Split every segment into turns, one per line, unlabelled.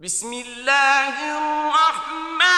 بسم الله الرحمن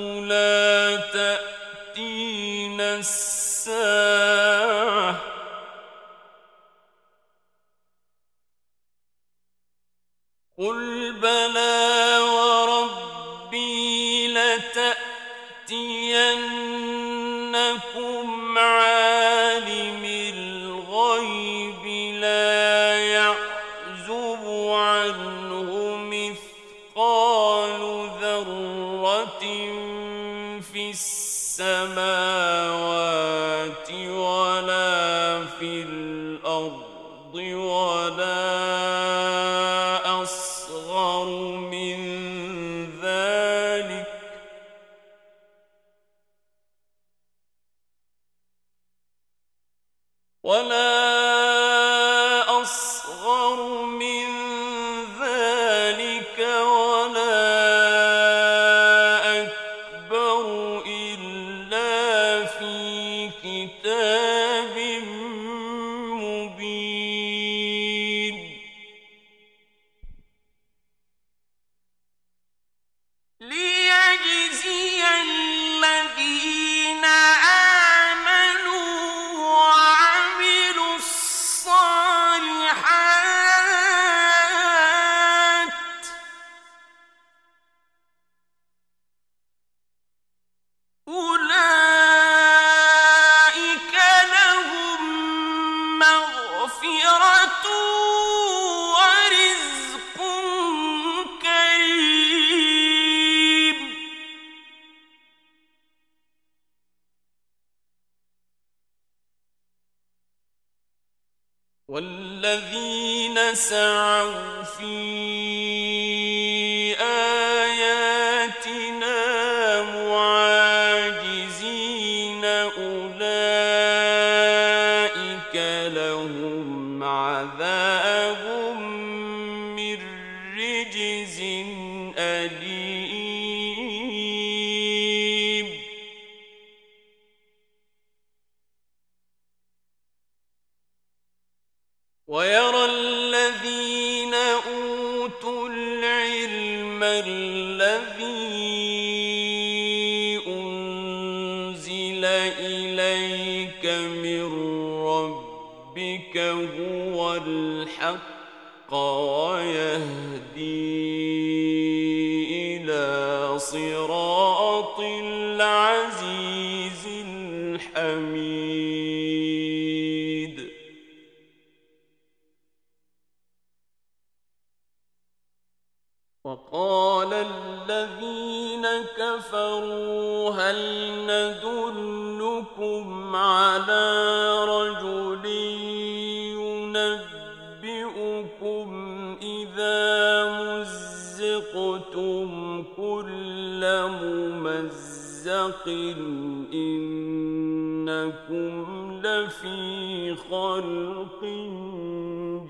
إنكم لفي خلق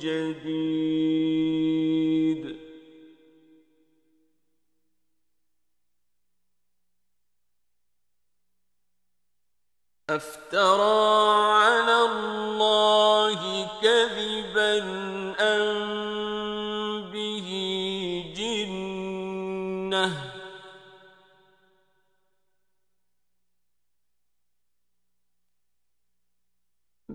جديد.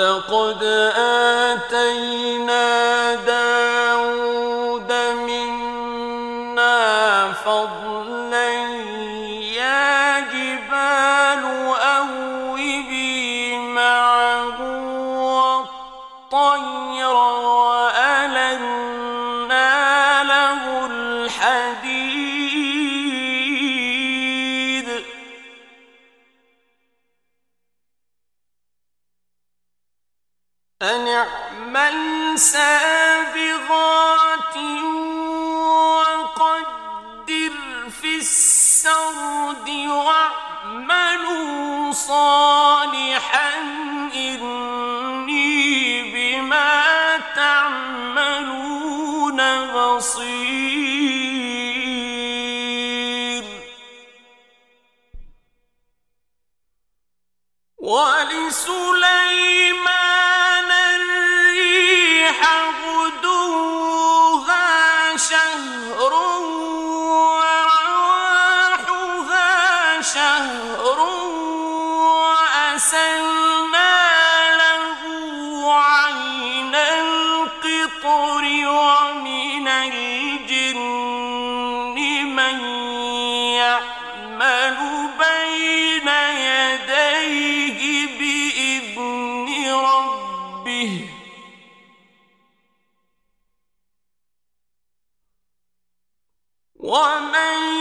لقد آل صالح ومن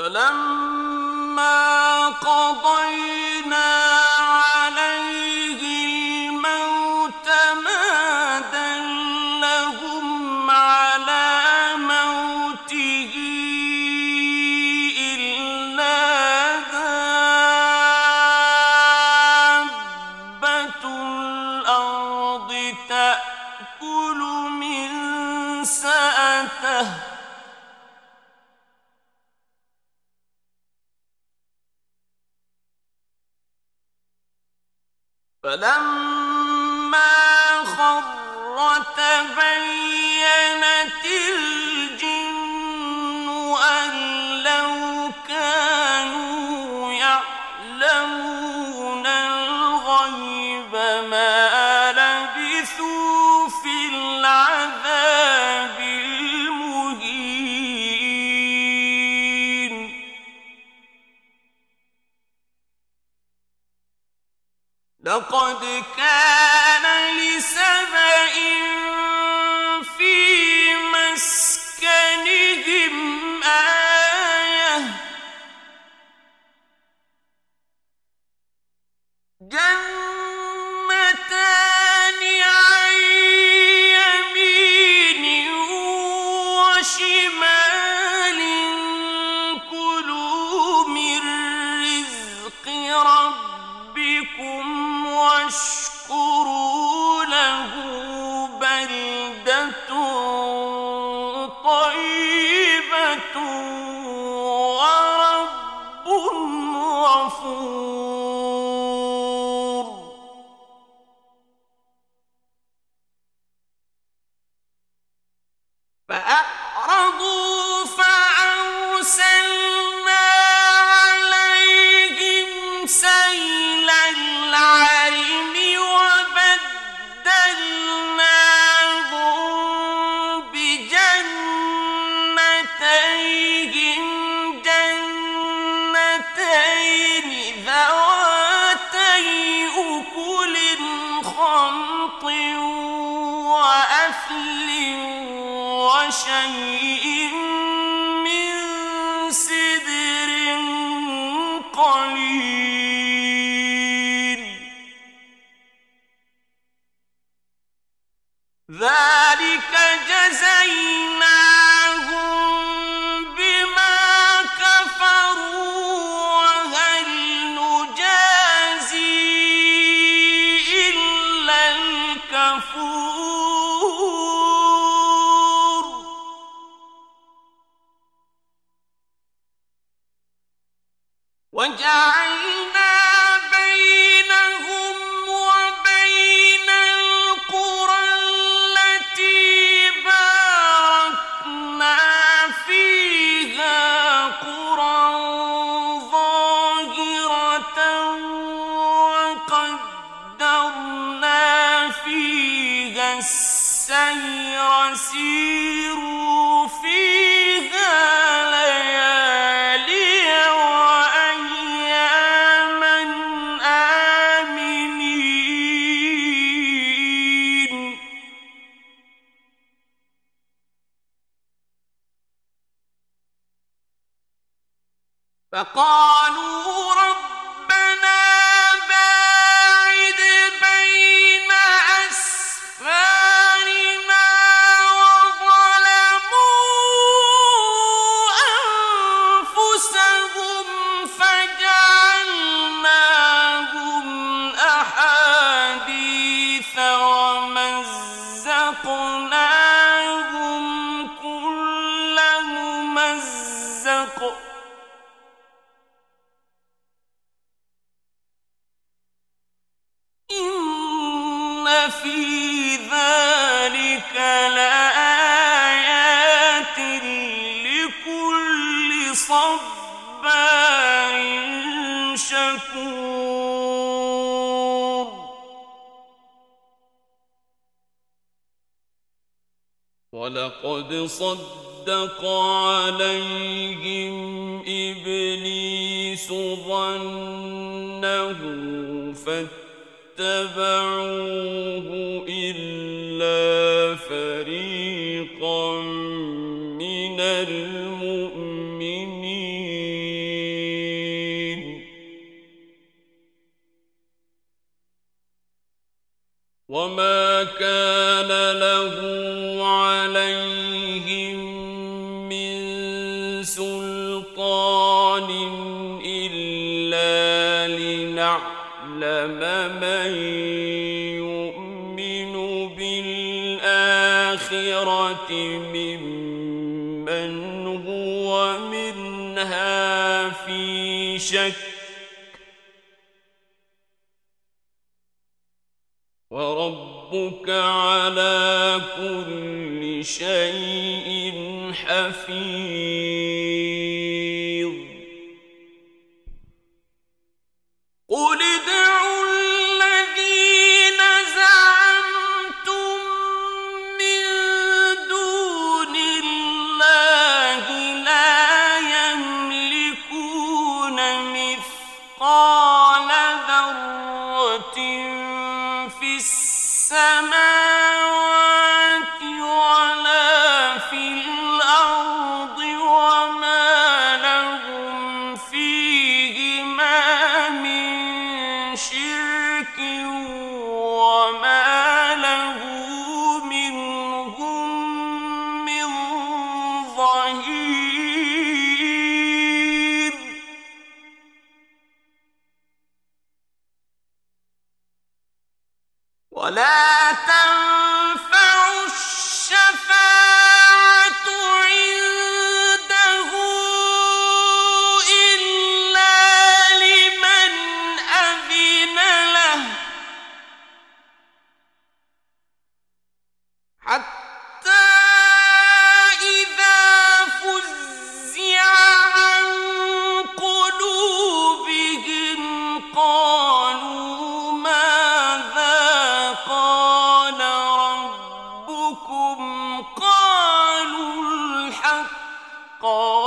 فلم فقال صَدَّقَ عَلَيْهِمْ إِبْلِيسُ ظَنَّهُ فَاتَّبَعُوهُ إِلَّا فَرِيقًا مِّنَ الْمُؤْمِنِينَ. وَمَا ممن هو منها في شك وربك على كل شيء حفيظ قال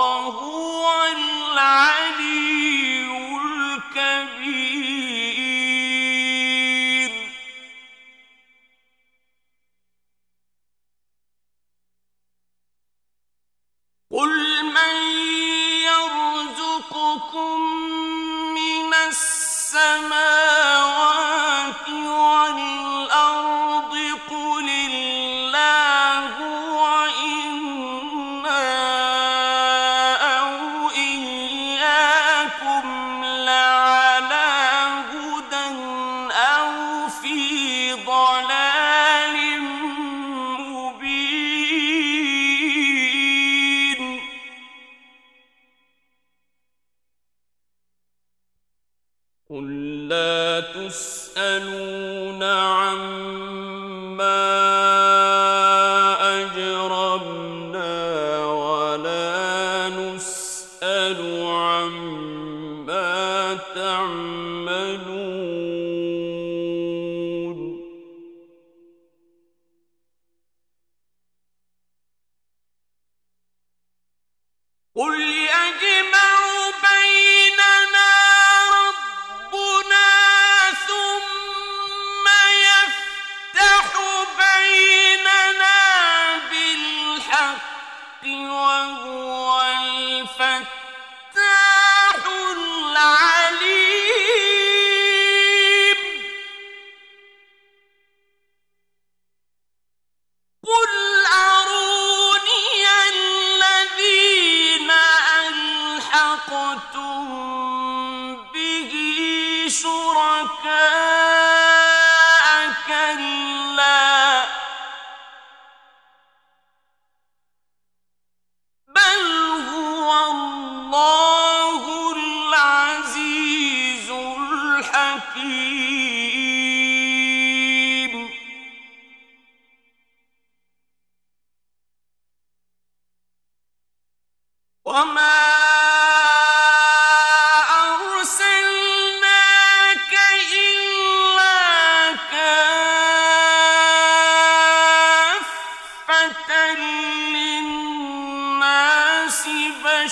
الله قل يجمع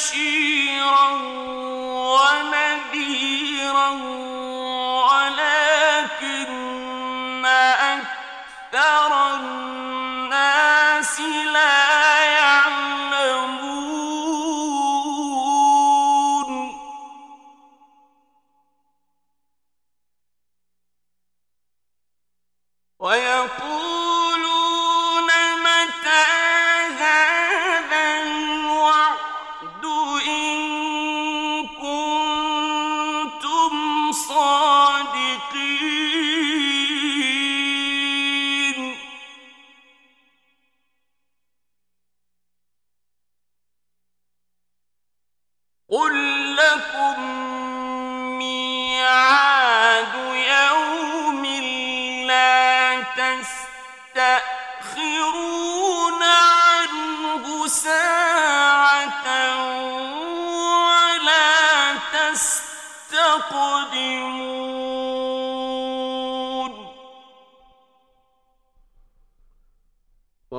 شی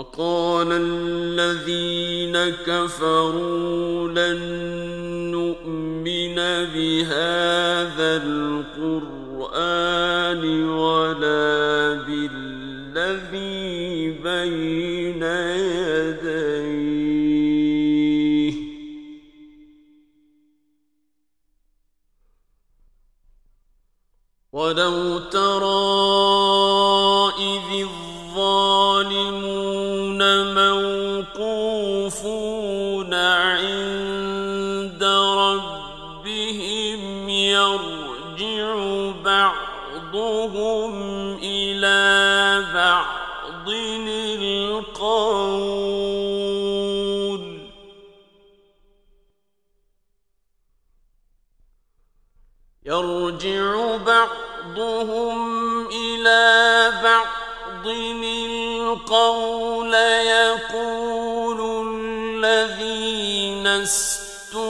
وقال الذين كفروا لن نؤمن بهذا القرآن القول يقول الذين استضعفوا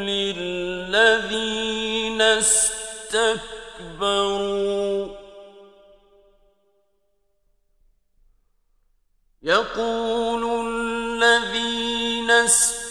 للذين استكبروا. يقول الذين استكبروا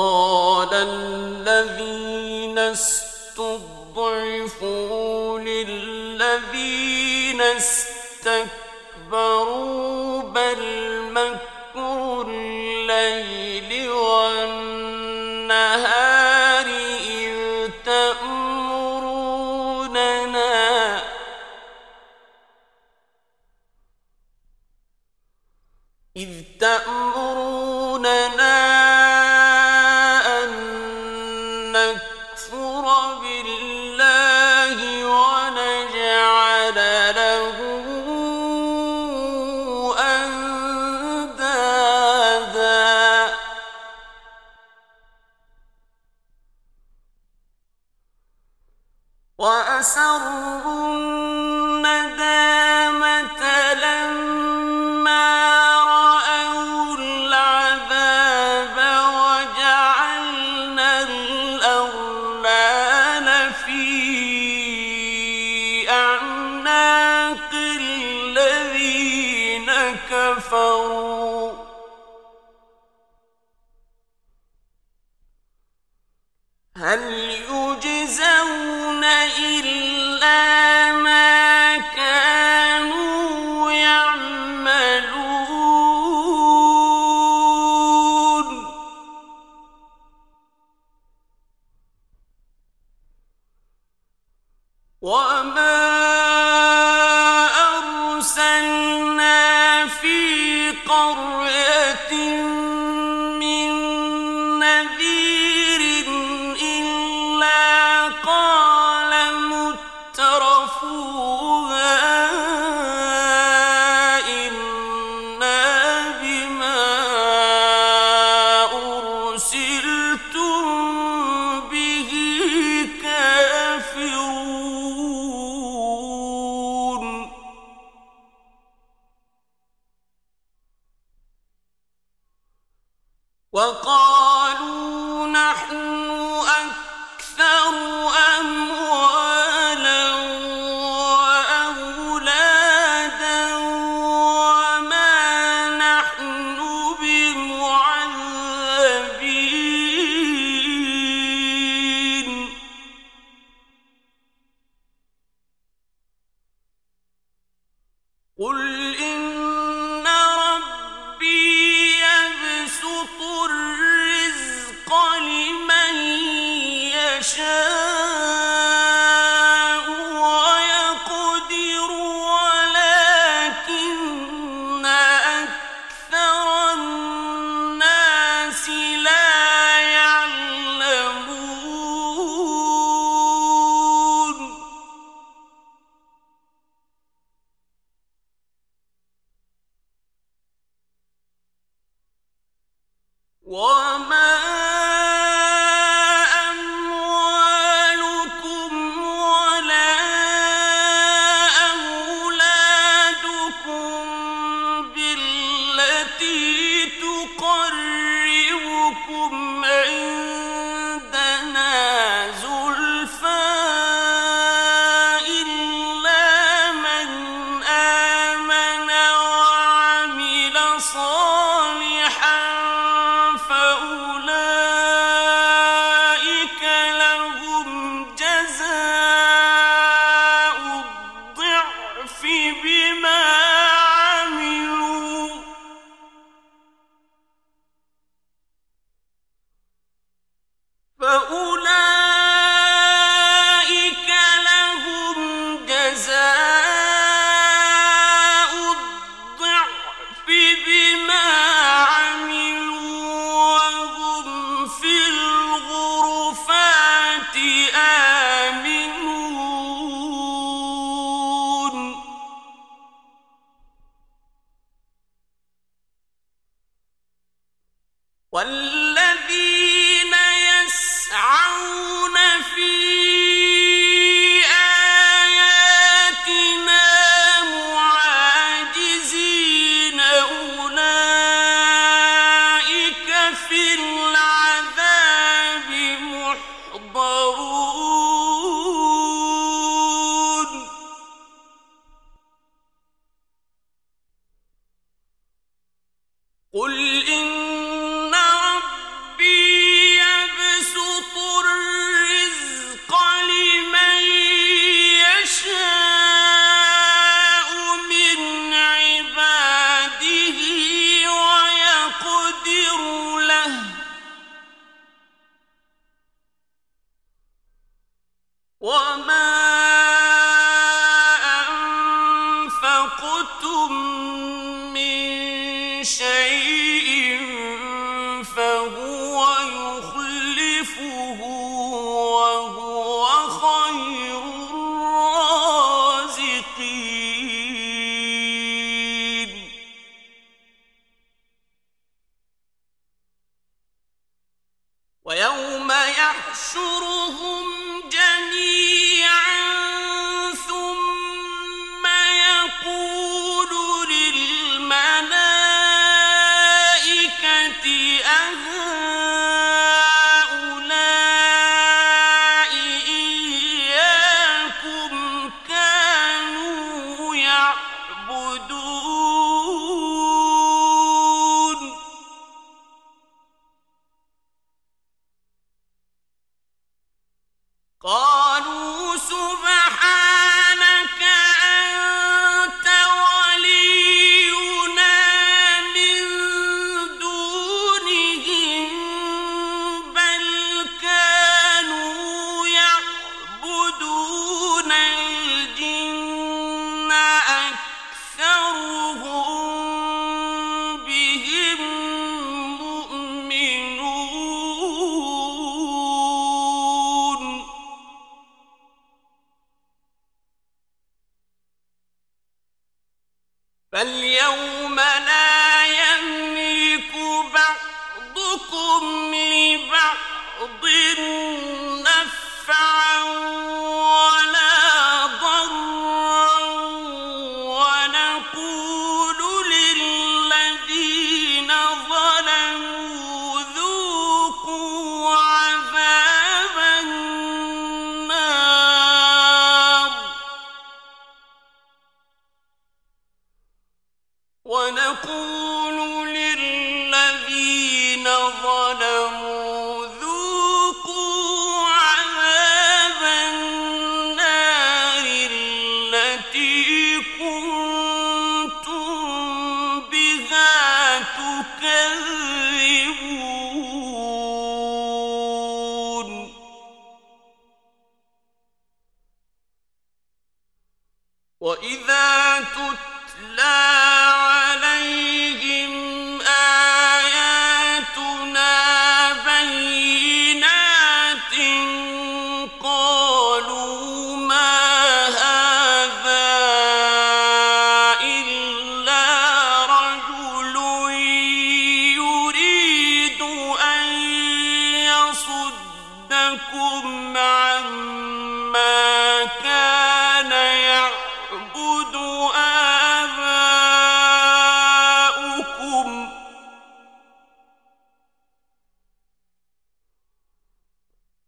قال الذين استضعفوا للذين استكبروا هل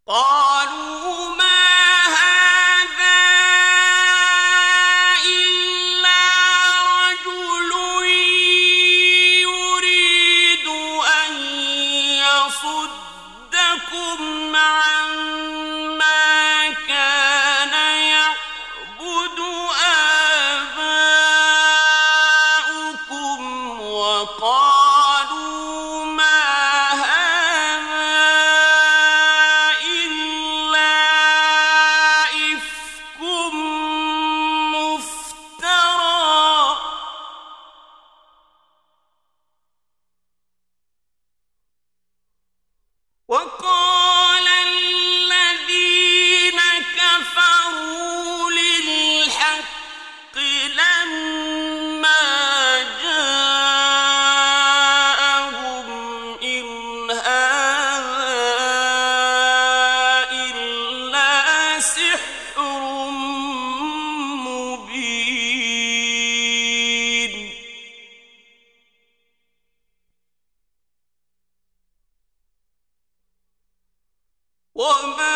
قال وَمَا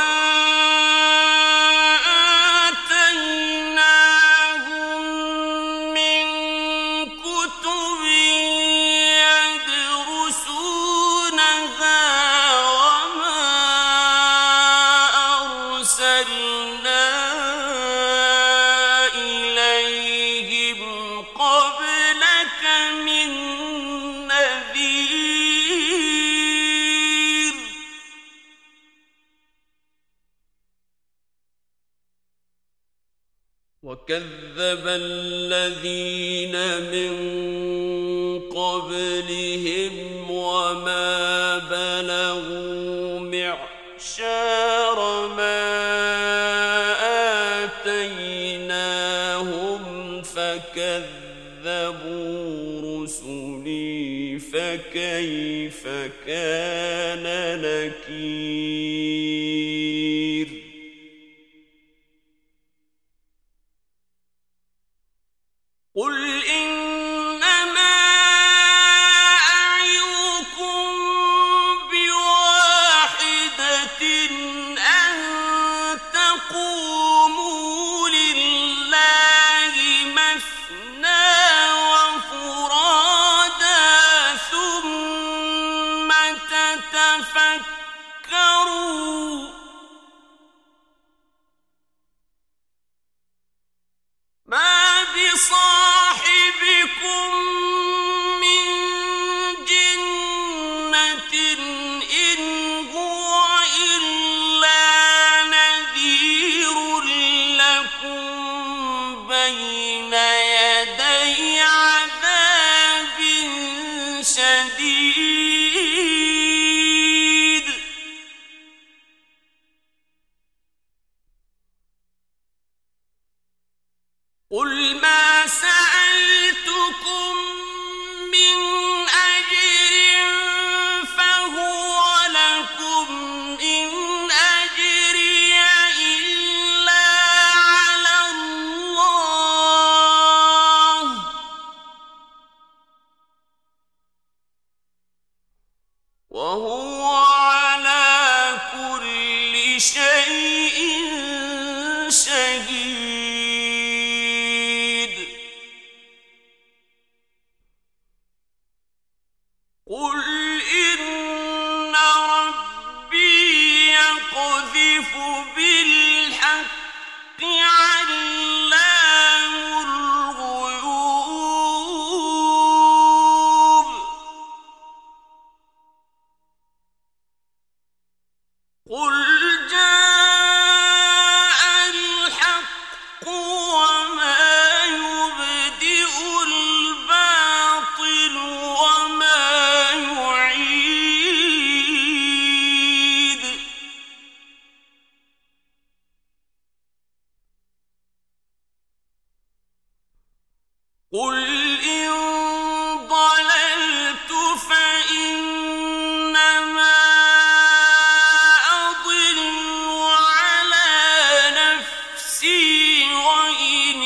وإن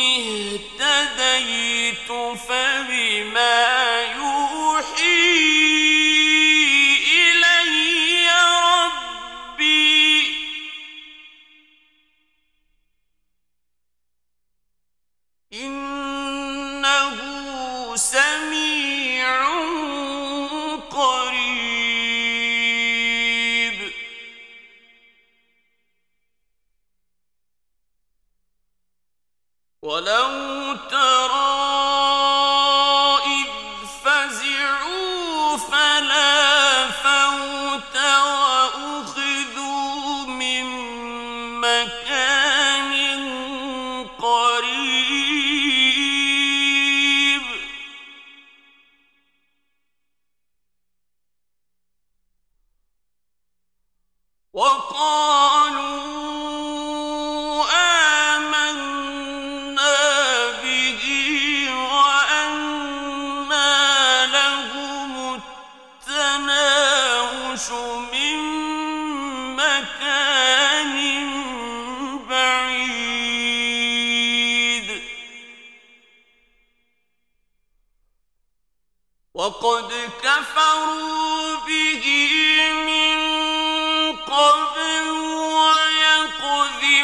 اهتديت فبما يؤمن وقد كفروا به من قبل ويقذفون